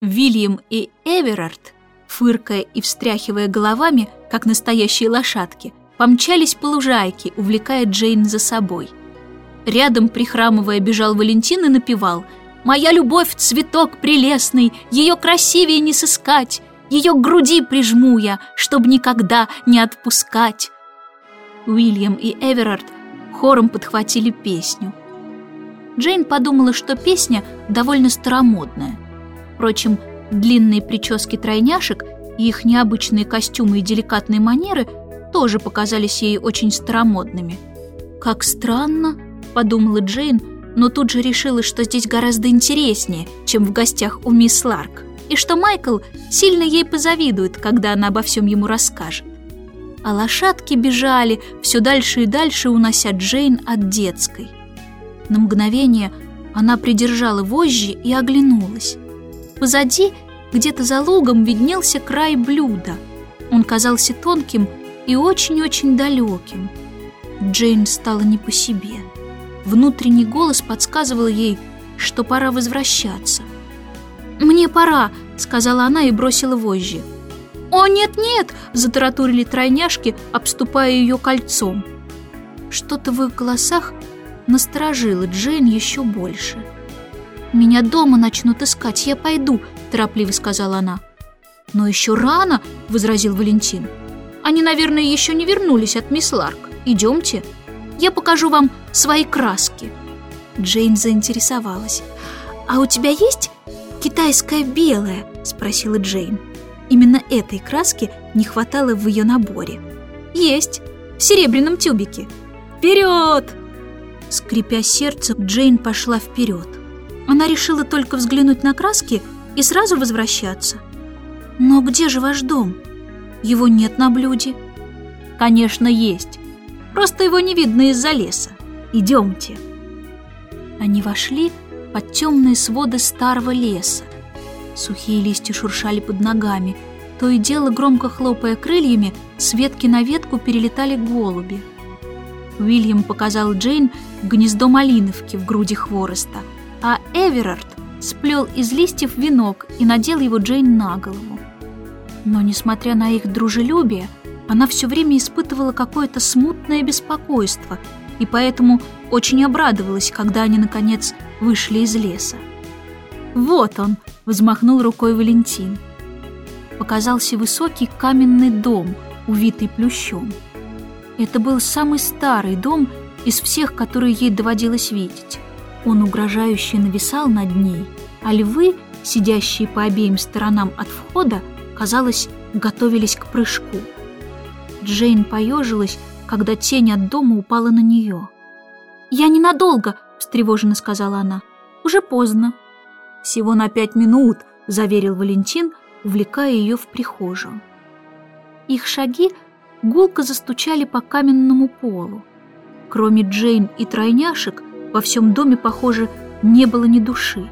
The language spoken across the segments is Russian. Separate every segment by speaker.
Speaker 1: Вильям и Эверард, фыркая и встряхивая головами, как настоящие лошадки, помчались по лужайке, увлекая Джейн за собой. Рядом, прихрамывая, бежал Валентин и напевал «Моя любовь — цветок прелестный, ее красивее не сыскать, ее к груди прижму я, чтоб никогда не отпускать». Уильям и Эверард хором подхватили песню. Джейн подумала, что песня довольно старомодная. Впрочем, длинные прически тройняшек и их необычные костюмы и деликатные манеры тоже показались ей очень старомодными. «Как странно», — подумала Джейн, но тут же решила, что здесь гораздо интереснее, чем в гостях у мисс Ларк, и что Майкл сильно ей позавидует, когда она обо всем ему расскажет. А лошадки бежали все дальше и дальше, унося Джейн от детской. На мгновение она придержала вожжи и оглянулась. Позади, где-то за лугом, виднелся край блюда. Он казался тонким и очень-очень далеким. Джейн стала не по себе. Внутренний голос подсказывал ей, что пора возвращаться. «Мне пора», — сказала она и бросила вожжи. «О, нет-нет!» — затараторили тройняшки, обступая ее кольцом. Что-то в их голосах насторожило Джейн еще больше. «Меня дома начнут искать, я пойду», — торопливо сказала она. «Но еще рано», — возразил Валентин. «Они, наверное, еще не вернулись от мисс Ларк. Идемте, я покажу вам свои краски». Джейн заинтересовалась. «А у тебя есть китайская белая?» — спросила Джейн. Именно этой краски не хватало в ее наборе. «Есть, в серебряном тюбике. Вперед!» Скрипя сердце, Джейн пошла вперед. Она решила только взглянуть на краски и сразу возвращаться. «Но где же ваш дом? Его нет на блюде». «Конечно, есть. Просто его не видно из-за леса. Идемте». Они вошли под темные своды старого леса. Сухие листья шуршали под ногами. То и дело, громко хлопая крыльями, с ветки на ветку перелетали голуби. Уильям показал Джейн гнездо малиновки в груди хвороста, а Эверард сплел из листьев венок и надел его Джейн на голову. Но, несмотря на их дружелюбие, она все время испытывала какое-то смутное беспокойство и поэтому очень обрадовалась, когда они, наконец, вышли из леса. «Вот он!» — взмахнул рукой Валентин. Показался высокий каменный дом, увитый плющом. Это был самый старый дом из всех, которые ей доводилось видеть. Он угрожающе нависал над ней, а львы, сидящие по обеим сторонам от входа, казалось, готовились к прыжку. Джейн поежилась, когда тень от дома упала на нее. «Я ненадолго», — встревоженно сказала она. «Уже поздно». «Всего на пять минут», — заверил Валентин, увлекая ее в прихожую. Их шаги гулко застучали по каменному полу. Кроме Джейн и тройняшек, во всем доме, похоже, не было ни души.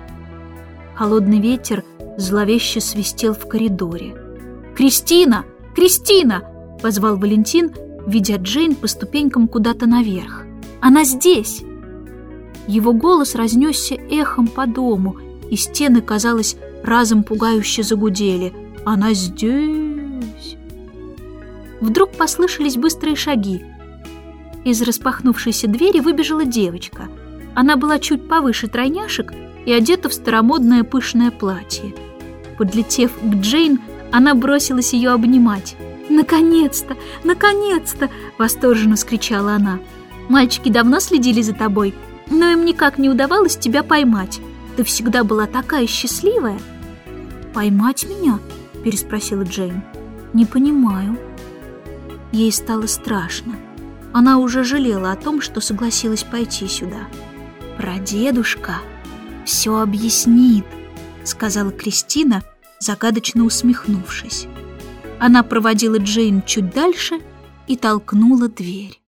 Speaker 1: Холодный ветер зловеще свистел в коридоре. «Кристина! Кристина!» — позвал Валентин, видя Джейн по ступенькам куда-то наверх. «Она здесь!» Его голос разнесся эхом по дому, и стены, казалось, разом пугающе загудели. «Она здесь!» Вдруг послышались быстрые шаги. Из распахнувшейся двери выбежала девочка. Она была чуть повыше тройняшек и одета в старомодное пышное платье. Подлетев к Джейн, она бросилась ее обнимать. «Наконец-то! Наконец-то!» — восторженно скричала она. «Мальчики давно следили за тобой, но им никак не удавалось тебя поймать. Ты всегда была такая счастливая!» «Поймать меня?» — переспросила Джейн. «Не понимаю». Ей стало страшно. Она уже жалела о том, что согласилась пойти сюда. «Прадедушка все объяснит», — сказала Кристина, загадочно усмехнувшись. Она проводила Джейн чуть дальше и толкнула дверь.